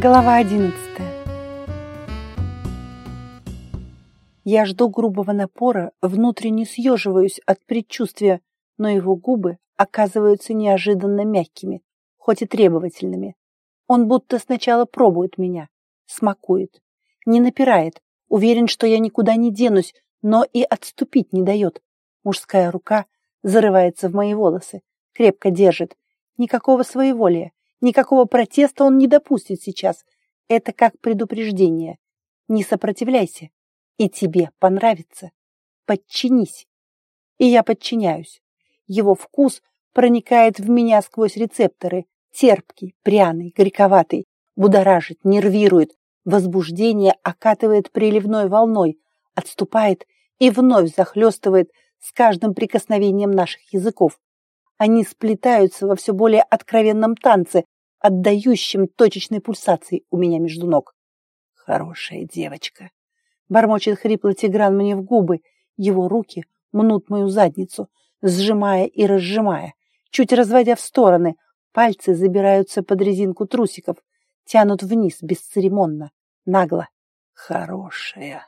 Глава одиннадцатая. Я жду грубого напора, внутренне съеживаюсь от предчувствия, но его губы оказываются неожиданно мягкими, хоть и требовательными. Он будто сначала пробует меня, смакует, не напирает, уверен, что я никуда не денусь, но и отступить не дает. Мужская рука зарывается в мои волосы, крепко держит. Никакого своеволия, Никакого протеста он не допустит сейчас. Это как предупреждение. Не сопротивляйся, и тебе понравится. Подчинись. И я подчиняюсь. Его вкус проникает в меня сквозь рецепторы. Терпкий, пряный, горьковатый. Будоражит, нервирует. Возбуждение окатывает приливной волной, отступает и вновь захлестывает с каждым прикосновением наших языков. Они сплетаются во все более откровенном танце, отдающем точечной пульсацией у меня между ног. Хорошая девочка. Бормочет хриплый Тигран мне в губы. Его руки мнут мою задницу, сжимая и разжимая, чуть разводя в стороны. Пальцы забираются под резинку трусиков, тянут вниз бесцеремонно, нагло. Хорошая.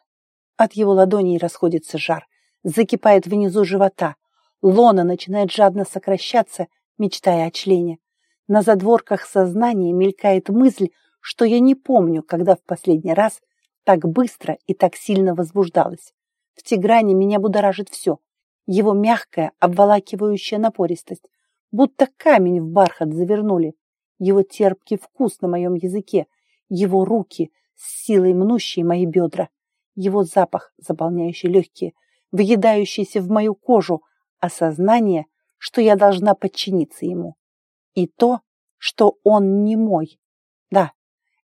От его ладоней расходится жар, закипает внизу живота, Лона начинает жадно сокращаться, мечтая о члене. На задворках сознания мелькает мысль, что я не помню, когда в последний раз так быстро и так сильно возбуждалась. В Тигране меня будоражит все. Его мягкая, обволакивающая напористость. Будто камень в бархат завернули. Его терпкий вкус на моем языке. Его руки, с силой мнущие мои бедра. Его запах, заполняющий легкие, въедающийся в мою кожу, осознание, что я должна подчиниться ему. И то, что он не мой. Да,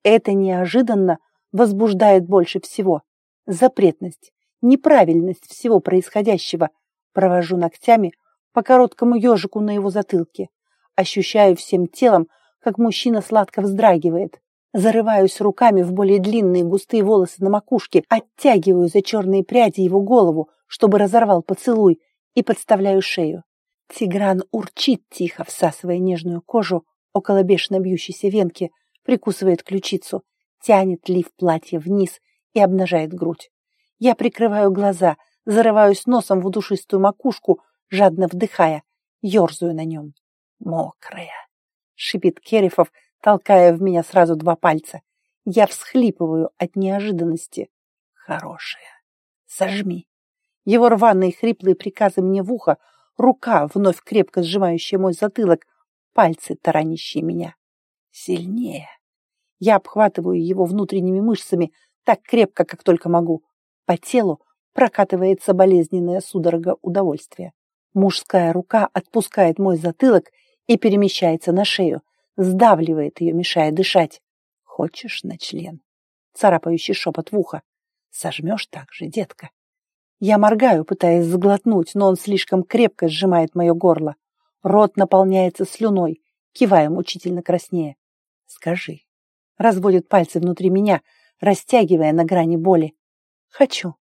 это неожиданно возбуждает больше всего. Запретность, неправильность всего происходящего. Провожу ногтями по короткому ежику на его затылке. Ощущаю всем телом, как мужчина сладко вздрагивает. Зарываюсь руками в более длинные густые волосы на макушке, оттягиваю за черные пряди его голову, чтобы разорвал поцелуй, и подставляю шею. Тигран урчит тихо, всасывая нежную кожу около бешено бьющейся венки, прикусывает ключицу, тянет лиф платья вниз и обнажает грудь. Я прикрываю глаза, зарываюсь носом в душистую макушку, жадно вдыхая, ерзаю на нем. «Мокрая!» — шипит Керифов, толкая в меня сразу два пальца. Я всхлипываю от неожиданности. «Хорошая! Сожми!» Его рваные хриплые приказы мне в ухо, рука, вновь крепко сжимающая мой затылок, пальцы, таранящие меня. Сильнее. Я обхватываю его внутренними мышцами так крепко, как только могу. По телу прокатывается болезненная судорога удовольствия. Мужская рука отпускает мой затылок и перемещается на шею, сдавливает ее, мешая дышать. Хочешь на член? Царапающий шепот в ухо. Сожмешь так же, детка. Я моргаю, пытаясь заглотнуть, но он слишком крепко сжимает мое горло. Рот наполняется слюной, кивая мучительно краснее. «Скажи». Разводит пальцы внутри меня, растягивая на грани боли. «Хочу».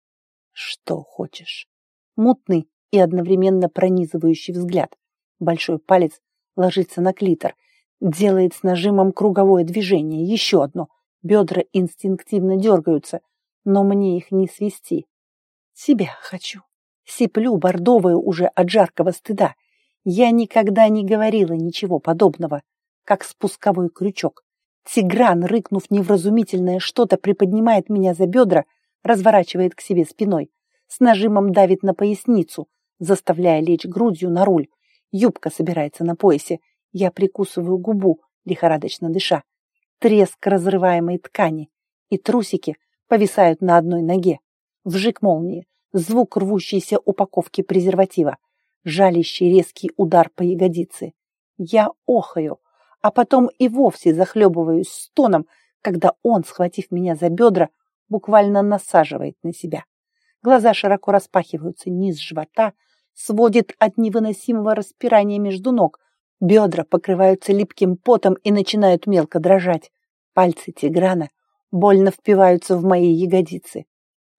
«Что хочешь?» Мутный и одновременно пронизывающий взгляд. Большой палец ложится на клитор, делает с нажимом круговое движение, еще одно. Бедра инстинктивно дергаются, но мне их не свести. Себя хочу. Сиплю бордовую уже от жаркого стыда. Я никогда не говорила ничего подобного, как спусковой крючок. Тигран, рыкнув невразумительное что-то, приподнимает меня за бедра, разворачивает к себе спиной, с нажимом давит на поясницу, заставляя лечь грудью на руль. Юбка собирается на поясе. Я прикусываю губу, лихорадочно дыша. Треск разрываемой ткани, и трусики повисают на одной ноге вжик молнии, звук рвущейся упаковки презерватива, жалящий резкий удар по ягодице. Я охаю, а потом и вовсе захлебываюсь стоном, когда он, схватив меня за бедра, буквально насаживает на себя. Глаза широко распахиваются, низ живота сводит от невыносимого распирания между ног, бедра покрываются липким потом и начинают мелко дрожать. Пальцы Тиграна больно впиваются в мои ягодицы.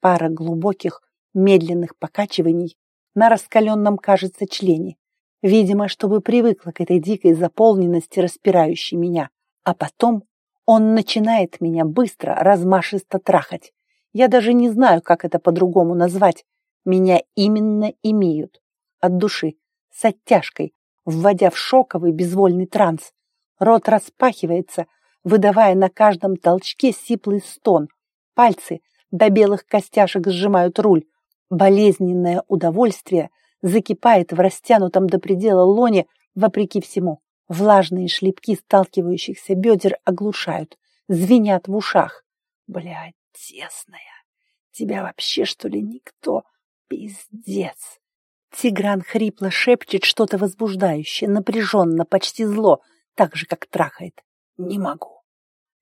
Пара глубоких, медленных покачиваний на раскаленном, кажется, члене. Видимо, чтобы привыкла к этой дикой заполненности, распирающей меня. А потом Он начинает меня быстро, размашисто трахать. Я даже не знаю, как это по-другому назвать. Меня именно имеют. От души, с оттяжкой, вводя в шоковый безвольный транс. Рот распахивается, выдавая на каждом толчке сиплый стон. Пальцы до белых костяшек сжимают руль. Болезненное удовольствие закипает в растянутом до предела лоне вопреки всему. Влажные шлепки сталкивающихся бедер оглушают, звенят в ушах. Блядь, тесная, тебя вообще, что ли, никто? Пиздец. Тигран хрипло шепчет что-то возбуждающее, напряженно, почти зло, так же, как трахает. Не могу.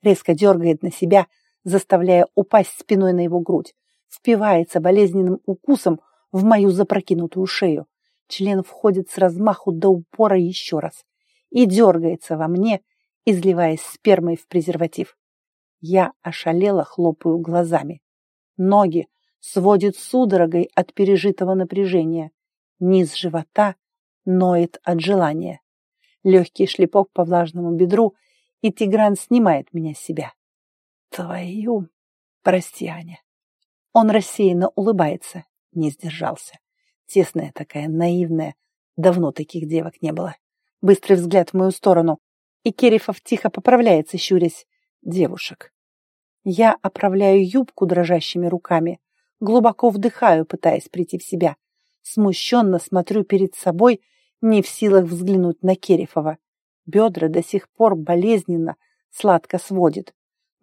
Резко дергает на себя, заставляя упасть спиной на его грудь. Впивается болезненным укусом в мою запрокинутую шею. Член входит с размаху до упора еще раз и дергается во мне, изливаясь спермой в презерватив. Я ошалела, хлопаю глазами. Ноги сводит судорогой от пережитого напряжения. Низ живота ноет от желания. Легкий шлепок по влажному бедру, и Тигран снимает меня с себя. Твою... Прости, Аня. Он рассеянно улыбается, не сдержался. Тесная такая, наивная. Давно таких девок не было. Быстрый взгляд в мою сторону. И Керифов тихо поправляется, щурясь. Девушек. Я оправляю юбку дрожащими руками. Глубоко вдыхаю, пытаясь прийти в себя. Смущенно смотрю перед собой, не в силах взглянуть на Керифова. Бедра до сих пор болезненно, сладко сводит.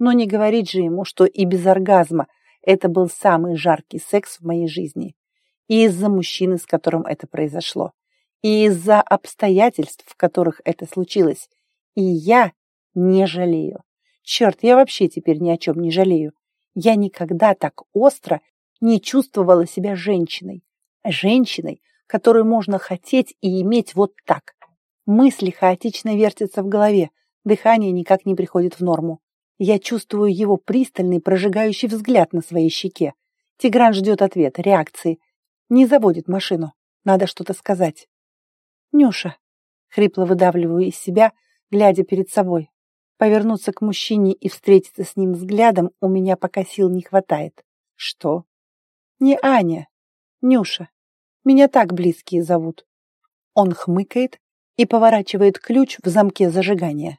Но не говорить же ему, что и без оргазма это был самый жаркий секс в моей жизни. И из-за мужчины, с которым это произошло и из-за обстоятельств, в которых это случилось. И я не жалею. Черт, я вообще теперь ни о чем не жалею. Я никогда так остро не чувствовала себя женщиной. Женщиной, которую можно хотеть и иметь вот так. Мысли хаотично вертятся в голове, дыхание никак не приходит в норму. Я чувствую его пристальный, прожигающий взгляд на своей щеке. Тигран ждет ответа, реакции. Не заводит машину. Надо что-то сказать. «Нюша!» — хрипло выдавливаю из себя, глядя перед собой. Повернуться к мужчине и встретиться с ним взглядом у меня пока сил не хватает. «Что?» «Не Аня. Нюша. Меня так близкие зовут». Он хмыкает и поворачивает ключ в замке зажигания.